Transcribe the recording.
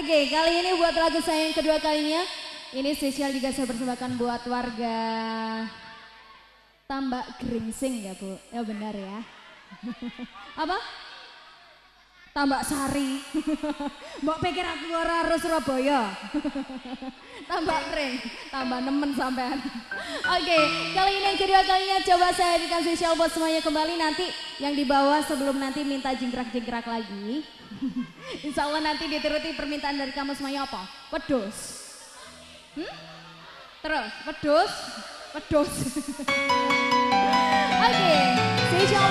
Oke, kali ini buat lagu saya yang kedua kalinya. Ini spesial juga saya persembahkan buat warga Tambak Geringsing ya Bu. Ya benar ya. Apa? Tambak Sari. Mbok pikir aku ora harus Surabaya. tambak ring, tambah nemen sampean. Oke, kali ini yang kedua kalinya coba saya hadirkan spesial buat semuanya kembali nanti yang di bawah sebelum nanti minta jingkrak-jingkrak lagi. Insya Allah nanti dituruti permintaan dari kamu semuanya apa? Pedus. Hmm? Terus, pedus, pedus. Oke, spesial